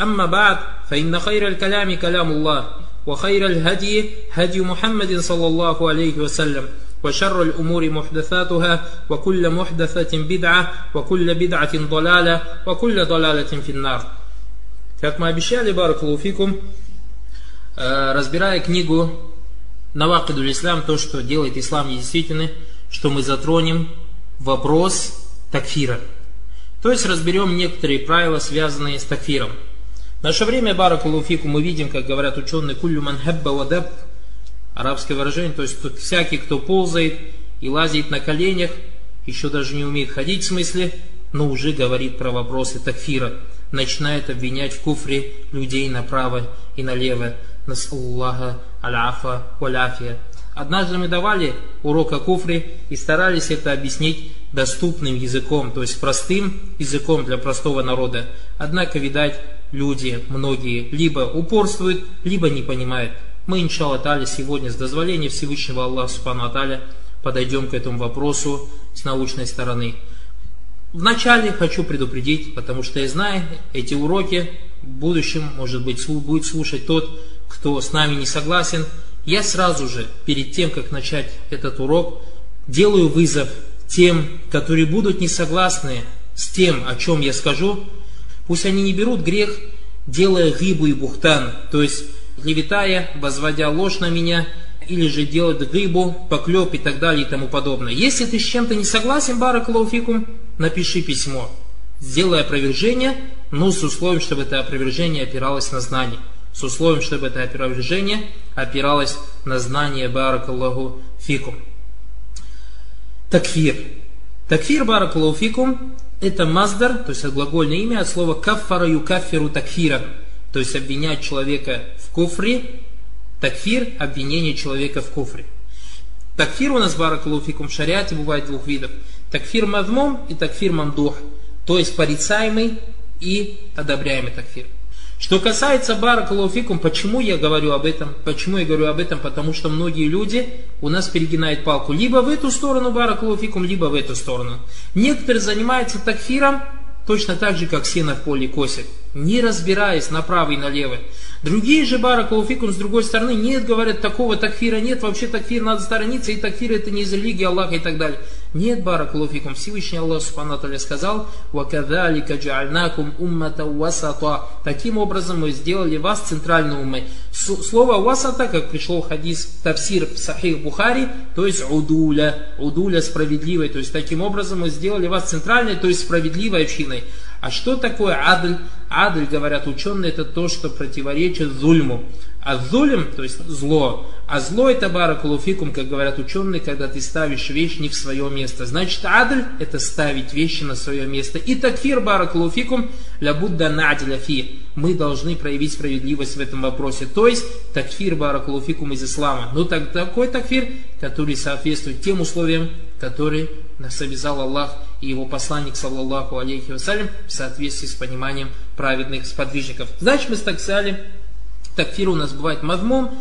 أما بعد فإن خير الكلام كلام الله وخير الهدي هدي محمد صلى الله عليه وسلم وشر الأمور محدثاتها وكل محدثة بدعة وكل بدعة ضلالة وكل ضلالة في النار Как мы обещали, Баракулуфикум, разбирая книгу Навакидуль Ислам, то, что делает ислам недействительный, что мы затронем вопрос такфира. То есть разберем некоторые правила, связанные с такфиром. в наше время, баракулуфику, мы видим, как говорят ученые, куллю ман хабба вадаб, арабское выражение, то есть всякий, кто ползает и лазит на коленях, еще даже не умеет ходить в смысле, но уже говорит про вопросы такфира, начинает обвинять в куфре людей направо и налево. Насаллаха аляфа валяфия. Однажды мы давали урок о куфре и старались это объяснить доступным языком, то есть простым языком для простого народа. Однако, видать, люди, многие, либо упорствуют, либо не понимают. Мы, иншалла таля, сегодня с дозволения Всевышнего Аллаха Субхану Аталя подойдем к этому вопросу с научной стороны. Вначале хочу предупредить, потому что я знаю, эти уроки в будущем, может быть, будет слушать тот, кто с нами не согласен. Я сразу же, перед тем, как начать этот урок, делаю вызов тем, которые будут не согласны с тем, о чем я скажу, Пусть они не берут грех, делая гибу и бухтан, то есть клеветая, возводя ложь на меня, или же делать гибу, поклеп и так далее и тому подобное. Если ты с чем-то не согласен, баракалауфикум, напиши письмо. Сделай опровержение, но с условием, чтобы это опровержение опиралось на знание. С условием, чтобы это опровержение опиралось на знание баракаллаху фикум. Такфир. Такфир баракаллаху фикум это маздар, то есть глагольное имя от слова каффара юкаффиру такфира, то есть обвинять человека в куфре, такфир – обвинение человека в куфре. Такфир у нас, баракалуфикум, в шариате бывает двух видов. Такфир мадмум и такфир мамдух, то есть порицаемый и одобряемый такфир. Что касается баракалуфикум, почему я говорю об этом? Почему я говорю об этом? Потому что многие люди у нас перегинают палку либо в эту сторону баракалуфикум, либо в эту сторону. Некоторые занимаются такфиром точно так же, как сено в поле косит, не разбираясь направо и налево. Другие же баракалуфикум с другой стороны, нет, говорят, такого такфира нет, вообще такфир надо сторониться, и такфир это не из религии Аллаха и так далее. Нет, баракалуфикум, Всевышний Аллах Субхану сказал, «Вакадалика джа'альнакум уммата васата». Таким образом мы сделали вас центральной уммой. Слово васата, как пришло в хадис тавсир в Сахих Бухари, то есть удуля, удуля справедливой. То есть таким образом мы сделали вас центральной, то есть справедливой общиной. А что такое адль? Адль, говорят ученые, это то, что противоречит зульму. А зулим, то есть зло. А зло это баракулуфикум, как говорят ученые, когда ты ставишь вещь не в свое место. Значит, адль это ставить вещи на свое место. И такфир баракулуфикум лябудда надиля фи. Мы должны проявить справедливость в этом вопросе. То есть, такфир баракулуфикум из ислама. Но так, такой такфир, который соответствует тем условиям, которые нас обязал Аллах и его посланник, саллаллаху алейхи вассалям, в соответствии с пониманием праведных сподвижников. Значит, мы сказали, такфир у нас бывает мадмум,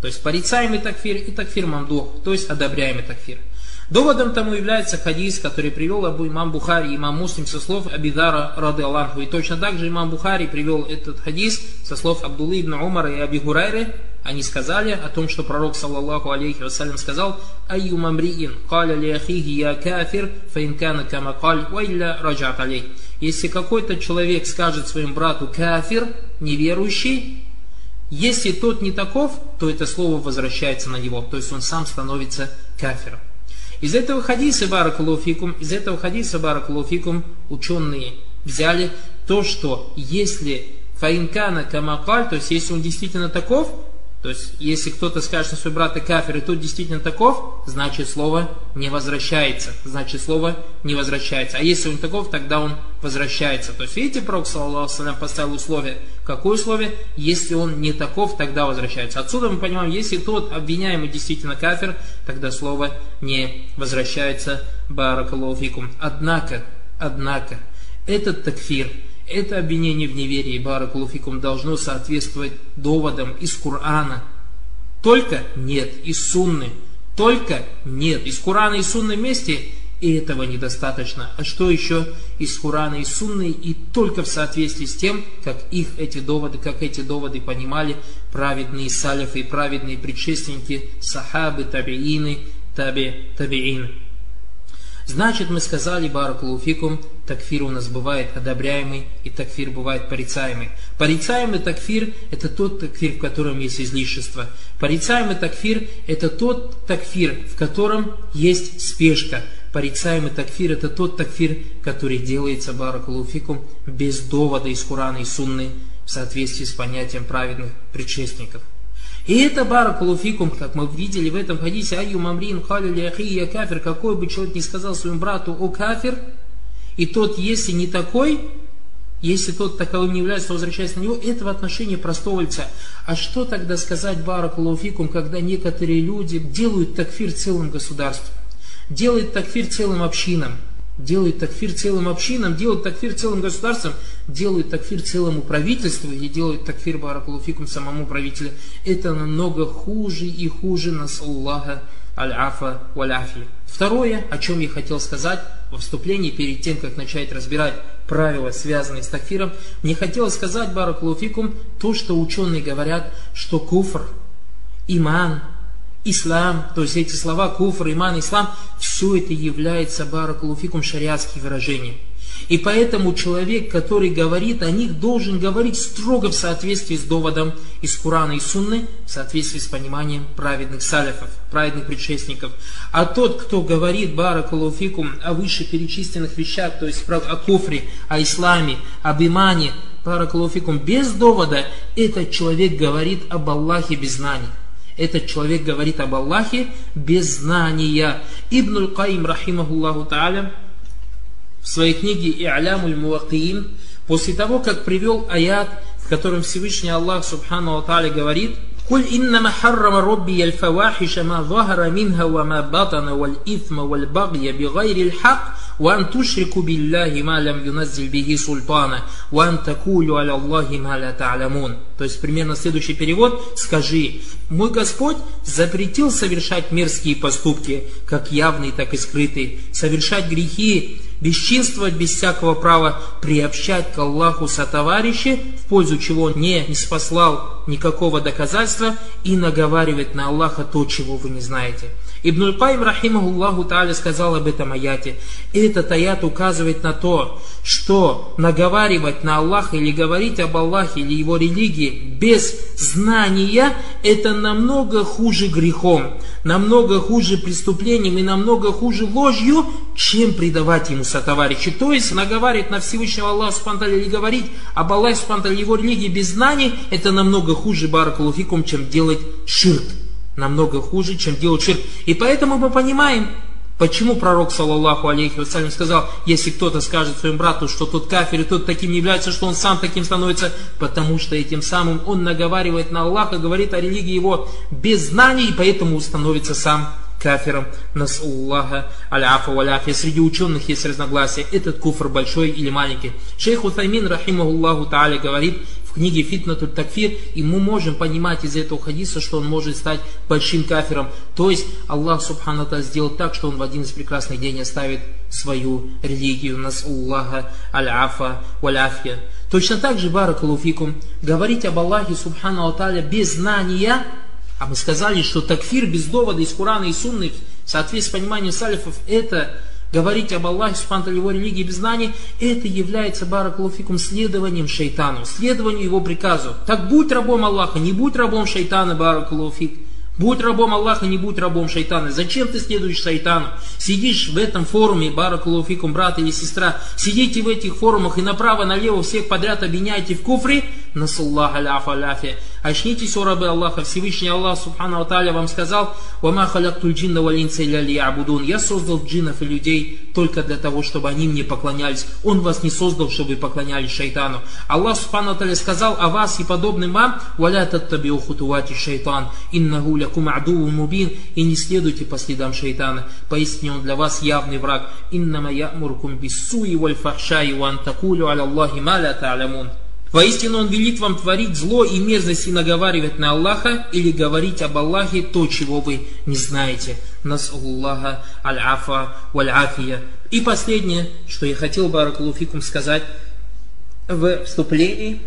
то есть порицаемый такфир, и такфир мамдух, то есть одобряемый такфир. Доводом тому является хадис, который привел Абу имам Бухари и имам Муслим со слов Абидара рады Аллаху. И точно так же имам Бухари привел этот хадис со слов Абдуллы ибн Умара и Аби Гурайры. Они сказали о том, что пророк, саллаллаху алейхи вассалям, сказал «Айю мамриин, каля ли я кафир, фаинкана кама каль, вайля раджат алей». Если какой-то человек скажет своему брату кафир, неверующий, Если тот не таков, то это слово возвращается на него, то есть он сам становится кафиром. Из этого хадиса Баракулуфикум, из этого хадиса Баракулуфикум ученые взяли то, что если фаинкана камакаль, то есть если он действительно таков, то есть, если кто-то скажет, что свой брат и кафир, и тут действительно таков, значит слово не возвращается. Значит слово не возвращается. А если он таков, тогда он возвращается. То есть, видите, Пророк, саллаху поставил условие. Какое условие? Если он не таков, тогда возвращается. Отсюда мы понимаем, если тот обвиняемый действительно кафир, тогда слово не возвращается. Баракалуфикум. Однако, однако, этот такфир – это обвинение в неверии, баракулуфикум, должно соответствовать доводам из Корана. Только нет, из Сунны. Только нет. Из Корана и Сунны вместе и этого недостаточно. А что еще из Курана и Сунны и только в соответствии с тем, как их эти доводы, как эти доводы понимали праведные салифы и праведные предшественники, сахабы, табиины, таби, табиины. Значит, мы сказали, баракулуфикум, такфир у нас бывает одобряемый, и такфир бывает порицаемый. Порицаемый такфир – это тот такфир, в котором есть излишество. Порицаемый такфир – это тот такфир, в котором есть спешка. Порицаемый такфир – это тот такфир, который делается, баракулуфикум, без довода из Курана и Сунны, в соответствии с понятием праведных предшественников. И это баракулуфикум, как мы видели в этом хадисе, айю мамрин халили ахи я кафир, какой бы человек ни сказал своему брату о кафир, и тот, если не такой, если тот таковым не является, то возвращаясь на него, это в отношении простого лица. А что тогда сказать баракулуфикум, когда некоторые люди делают такфир целым государством, делают такфир целым общинам, делают такфир целым общинам, делают такфир целым государством, делают такфир целому правительству и делают такфир баракулуфикум самому правителю. Это намного хуже и хуже нас Аллаха аль-афа валь-афи. Второе, о чем я хотел сказать во вступлении, перед тем, как начать разбирать правила, связанные с такфиром, мне хотелось сказать, баракулуфикум, то, что ученые говорят, что куфр, иман, ислам, то есть эти слова куфр, иман, ислам, все это является баракулуфикум шариатским выражением. И поэтому человек, который говорит о них, должен говорить строго в соответствии с доводом из Курана и Сунны, в соответствии с пониманием праведных салифов, праведных предшественников. А тот, кто говорит баракулуфикум о вышеперечисленных вещах, то есть о куфре, о исламе, об имане, баракулуфикум без довода, этот человек говорит об Аллахе без знаний. Этот человек говорит об Аллахе без знания. Ибн Каим, рахимахуллаху та'аля, в своей книге «И'лямуль Муакиин», после того, как привел аят, в котором Всевышний Аллах, субхану Ва говорит – قل إنما حرم ربي الفواحش ما ظهر منها وما بطن والإثم والبغي بغير الحق وأن تشركوا بالله ما لم ينزل به سلطانا وأن تقولوا على الله ما لا تعلمون То есть примерно следующий перевод. Скажи, мой Господь запретил совершать мерзкие поступки, как явные, так и скрытые, совершать грехи, бесчинствовать без всякого права, приобщать к Аллаху сотоварища, в пользу чего не, не спаслал никакого доказательства, и наговаривать на Аллаха то, чего вы не знаете. Ибн Кайм, рахимахуллаху та'аля, сказал об этом аяте. Этот аят указывает на то, что наговаривать на Аллаха или говорить об Аллахе или его религии без знания, это намного хуже грехом, намного хуже преступлением и намного хуже ложью, чем предавать ему сотоварищи. То есть наговаривать на Всевышнего Аллаха Субтитры или говорить об Аллахе Субтитры его религии без знаний, это намного хуже баракалуфикум, чем делать ширк намного хуже, чем делать ширк. И поэтому мы понимаем, почему пророк, саллаллаху алейхи вассалям, сказал, если кто-то скажет своему брату, что тот кафир и тот таким не является, что он сам таким становится, потому что этим самым он наговаривает на Аллаха, говорит о религии его без знаний, и поэтому становится сам кафиром. Насуллаха аль-афа валяфия. Среди ученых есть разногласия, этот куфр большой или маленький. Шейх Утаймин, рахимахуллаху та'аля, говорит, в книге Фитнатуль Такфир, и мы можем понимать из этого хадиса, что он может стать большим кафиром. То есть Аллах Субхану сделал так, что он в один из прекрасных дней оставит свою религию, нас Аллаха, аль-афа, валяфия. Точно так же, баракалуфикум, говорить об Аллахе Субхану Аталя без знания, а мы сказали, что такфир без довода из Курана и Сунны, в соответствии с пониманием салифов, это говорить об Аллахе, субхану его религии без знаний, это является баракулуфикум следованием шайтану, следованию его приказу. Так будь рабом Аллаха, не будь рабом шайтана, баракулуфик. Будь рабом Аллаха, не будь рабом шайтана. Зачем ты следуешь шайтану? Сидишь в этом форуме, баракулуфикум, брат или сестра, сидите в этих форумах и направо-налево всех подряд обвиняете в куфре, насаллах аляфа аляфия. Очнитесь, о рабы Аллаха, Всевышний Аллах, Субхану Аталя, вам сказал, «Вама халяктуль джинна валинца абудун». Я создал джиннов и людей только для того, чтобы они мне поклонялись. Он вас не создал, чтобы поклонялись шайтану. Аллах, Субхану Аталя, сказал о вас и подобным вам, «Валя таттабиу хутувати шайтан, иннаху лякум адуву мубин». И не следуйте по следам шайтана. Поистине он для вас явный враг. «Иннама ямуркум биссуи валь фахшай, ван такулю аля Аллахи ма ля та'лямун». Воистину Он велит вам творить зло и мерзость и наговаривать на Аллаха или говорить об Аллахе то, чего вы не знаете. Насаллаха аль-афа валь-афия. И последнее, что я хотел, Баракулуфикум, сказать в вступлении,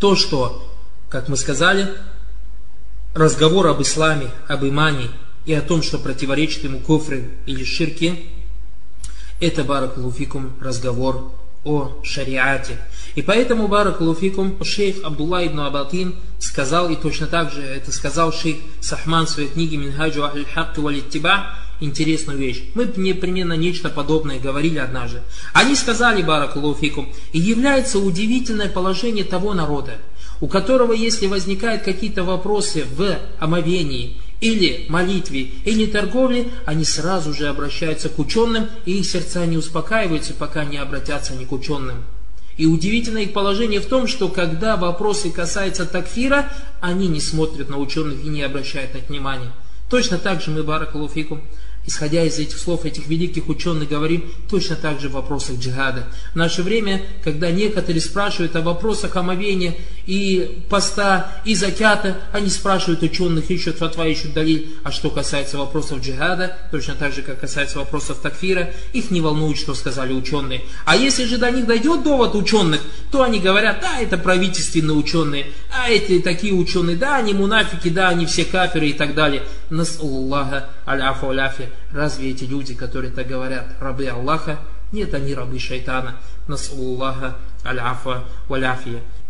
то, что, как мы сказали, разговор об исламе, об имане и о том, что противоречит ему куфры или ширке, это, Баракулуфикум, разговор о шариате. И поэтому, Баракулуфикум, шейх Абдулла ибн Абатин сказал, и точно так же это сказал шейх Сахман в своей книге Минхаджу Ахль Хакки Валиттиба, интересную вещь. Мы непременно нечто подобное говорили однажды. Они сказали, Баракулуфикум, и является удивительное положение того народа, у которого, если возникают какие-то вопросы в омовении, или молитве, или торговле, они сразу же обращаются к ученым, и их сердца не успокаиваются, пока не обратятся они к ученым. И удивительное их положение в том, что когда вопросы касаются такфира, они не смотрят на ученых и не обращают на них внимания. Точно так же мы, Баракалуфикум, исходя из этих слов этих великих ученых, говорим точно так же в вопросах джихада. В наше время, когда некоторые спрашивают о вопросах омовения и поста, и закята, они спрашивают ученых, ищут фатва, ищут далиль. А что касается вопросов джихада, точно так же, как касается вопросов такфира, их не волнует, что сказали ученые. А если же до них дойдет довод ученых, то они говорят, да, это правительственные ученые, а эти такие ученые, да, они мунафики, да, они все кафиры и так далее. Нас Аллаха аль-афу аль Разве эти люди, которые так говорят, рабы Аллаха? Нет, они рабы шайтана. Нас Аллаха аль-афа валяфия.